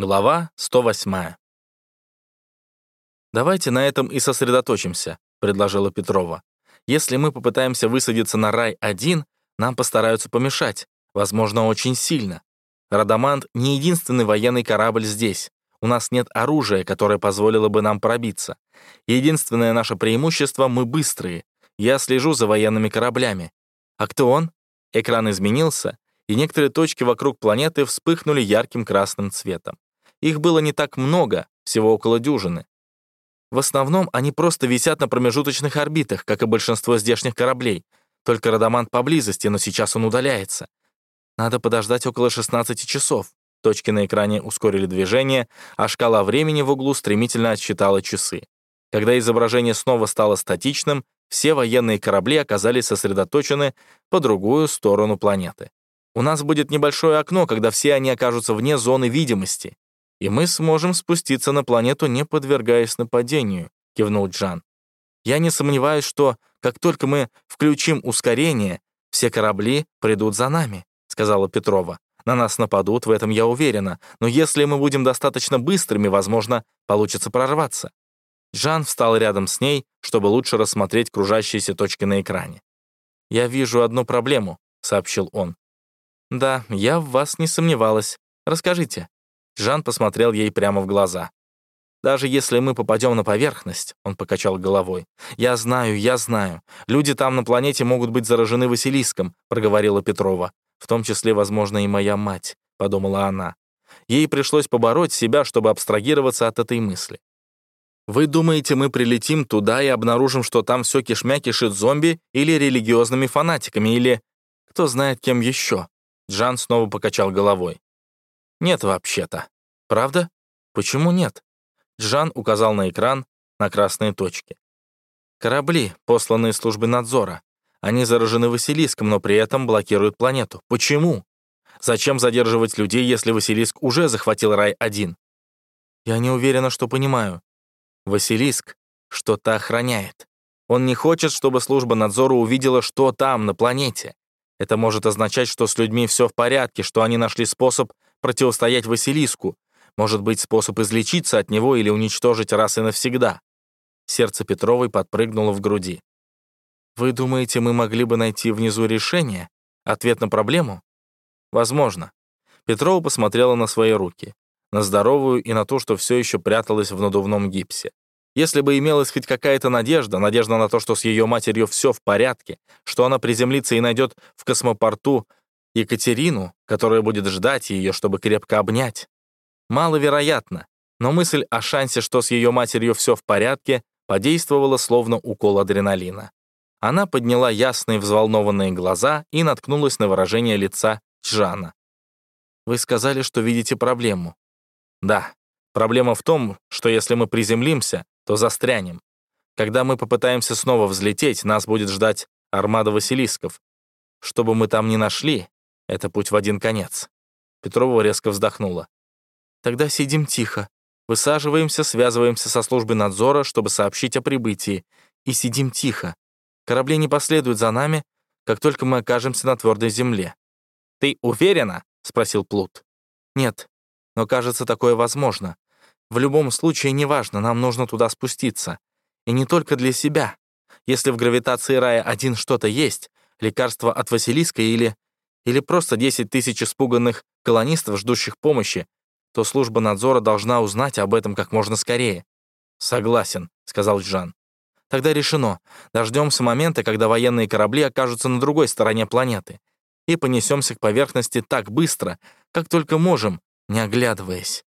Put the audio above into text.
Глава 108. «Давайте на этом и сосредоточимся», — предложила Петрова. «Если мы попытаемся высадиться на рай-1, нам постараются помешать, возможно, очень сильно. Радамант — не единственный военный корабль здесь. У нас нет оружия, которое позволило бы нам пробиться. Единственное наше преимущество — мы быстрые. Я слежу за военными кораблями. А кто он?» Экран изменился, и некоторые точки вокруг планеты вспыхнули ярким красным цветом. Их было не так много, всего около дюжины. В основном они просто висят на промежуточных орбитах, как и большинство здешних кораблей. Только Радамант поблизости, но сейчас он удаляется. Надо подождать около 16 часов. Точки на экране ускорили движение, а шкала времени в углу стремительно отсчитала часы. Когда изображение снова стало статичным, все военные корабли оказались сосредоточены по другую сторону планеты. У нас будет небольшое окно, когда все они окажутся вне зоны видимости и мы сможем спуститься на планету, не подвергаясь нападению», — кивнул Джан. «Я не сомневаюсь, что, как только мы включим ускорение, все корабли придут за нами», — сказала Петрова. «На нас нападут, в этом я уверена, но если мы будем достаточно быстрыми, возможно, получится прорваться». Джан встал рядом с ней, чтобы лучше рассмотреть кружащиеся точки на экране. «Я вижу одну проблему», — сообщил он. «Да, я в вас не сомневалась. Расскажите». Жан посмотрел ей прямо в глаза. «Даже если мы попадем на поверхность», — он покачал головой. «Я знаю, я знаю. Люди там на планете могут быть заражены Василиском», — проговорила Петрова. «В том числе, возможно, и моя мать», — подумала она. Ей пришлось побороть себя, чтобы абстрагироваться от этой мысли. «Вы думаете, мы прилетим туда и обнаружим, что там все кишмя кишит зомби или религиозными фанатиками, или... Кто знает, кем еще?» Джан снова покачал головой. «Нет, вообще-то». «Правда? Почему нет?» Джан указал на экран на красные точки. «Корабли, посланные службы надзора. Они заражены Василиском, но при этом блокируют планету. Почему? Зачем задерживать людей, если Василиск уже захватил Рай-1? Я не уверена, что понимаю. Василиск что-то охраняет. Он не хочет, чтобы служба надзора увидела, что там, на планете. Это может означать, что с людьми все в порядке, что они нашли способ противостоять Василиску, может быть, способ излечиться от него или уничтожить раз и навсегда. Сердце Петровой подпрыгнуло в груди. «Вы думаете, мы могли бы найти внизу решение? Ответ на проблему?» «Возможно». Петрова посмотрела на свои руки, на здоровую и на то, что все еще пряталась в надувном гипсе. Если бы имелась хоть какая-то надежда, надежда на то, что с ее матерью все в порядке, что она приземлится и найдет в космопорту Екатерину, которая будет ждать ее, чтобы крепко обнять. Маловероятно, но мысль о шансе, что с ее матерью все в порядке, подействовала словно укол адреналина. Она подняла ясные взволнованные глаза и наткнулась на выражение лица Джана. «Вы сказали, что видите проблему». «Да. Проблема в том, что если мы приземлимся, то застрянем. Когда мы попытаемся снова взлететь, нас будет ждать армада Василисков. Что бы мы там ни нашли, это путь в один конец». Петрова резко вздохнула. «Тогда сидим тихо. Высаживаемся, связываемся со службой надзора, чтобы сообщить о прибытии. И сидим тихо. Корабли не последуют за нами, как только мы окажемся на твердой земле». «Ты уверена?» — спросил Плут. «Нет, но кажется, такое возможно. В любом случае, неважно, нам нужно туда спуститься. И не только для себя. Если в гравитации рая один что-то есть, лекарство от Василиска или или просто 10 тысяч испуганных колонистов, ждущих помощи, то служба надзора должна узнать об этом как можно скорее. «Согласен», — сказал Джан. «Тогда решено. Дождемся момента, когда военные корабли окажутся на другой стороне планеты, и понесемся к поверхности так быстро, как только можем, не оглядываясь».